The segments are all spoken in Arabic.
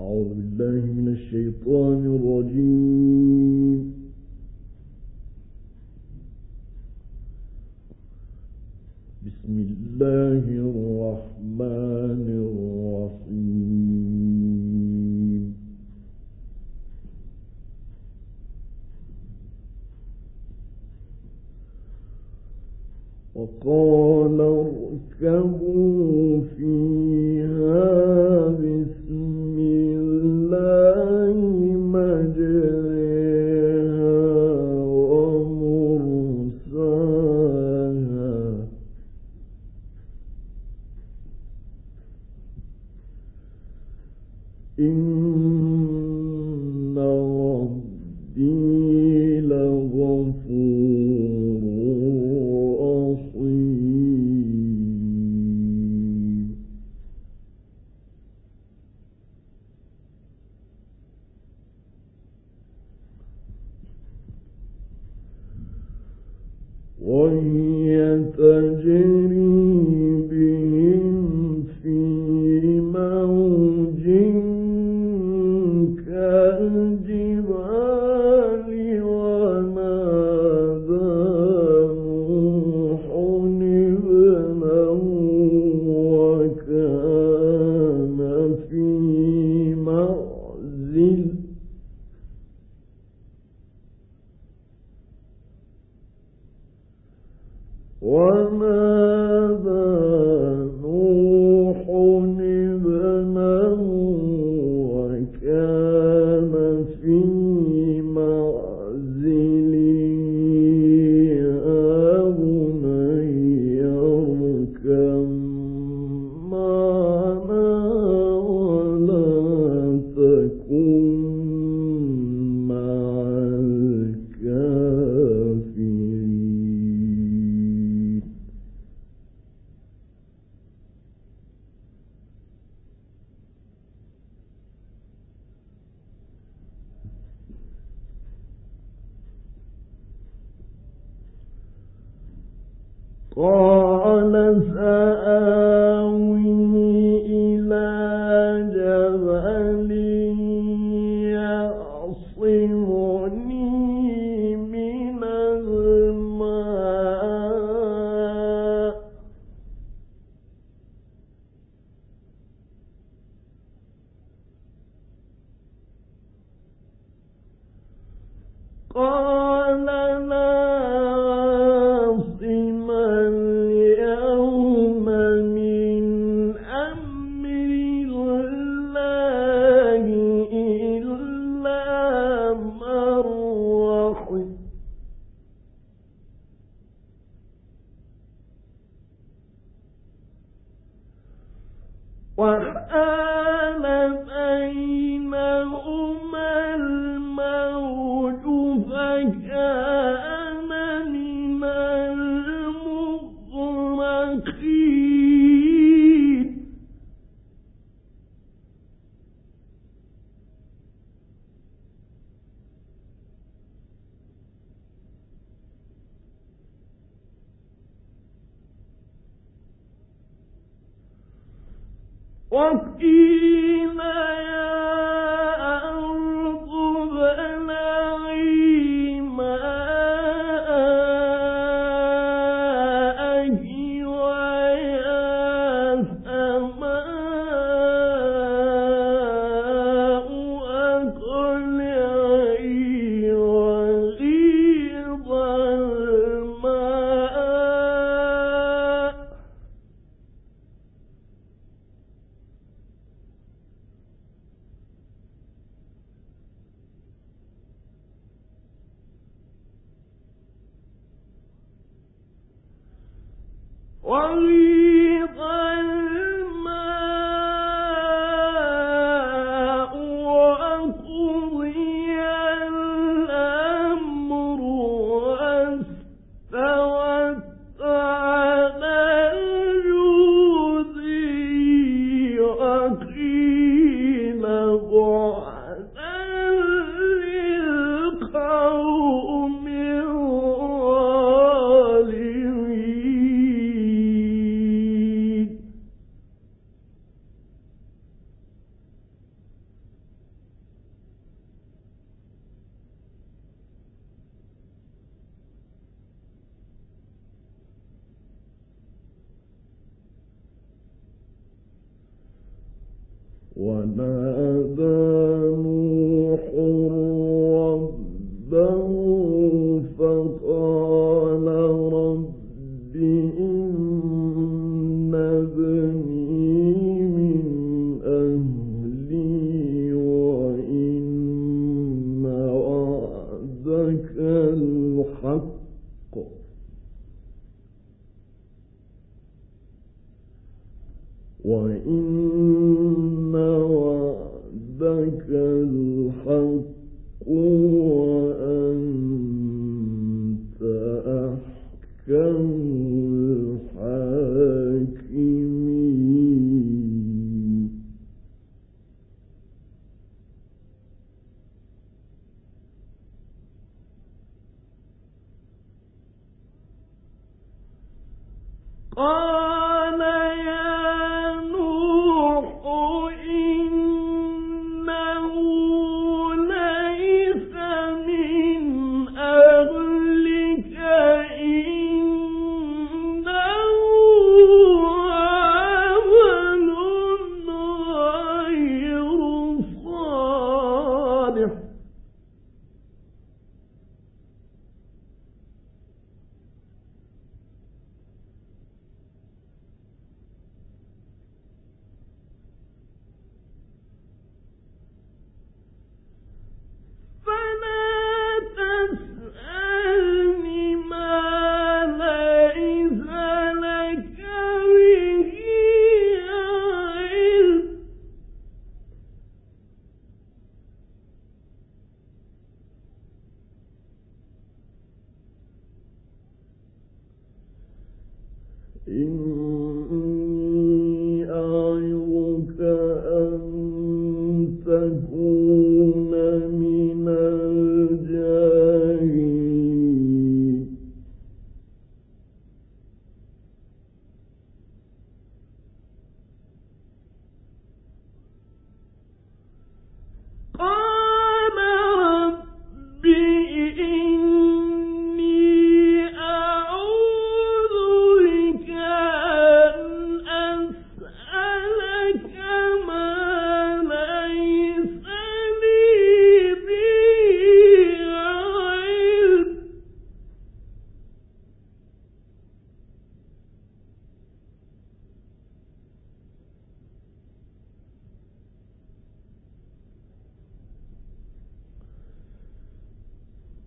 أعوذ بالله من الشيطان الرجيم. بسم الله الرحمن الرحيم. وقال اركبوا قال سأل What? وقيل يا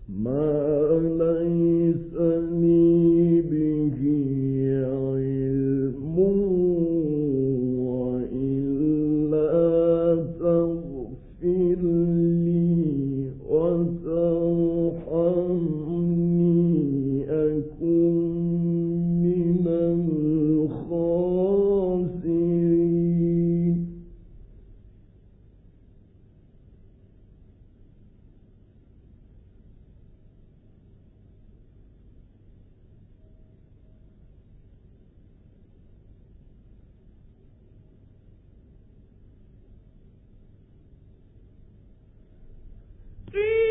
ماں Beep.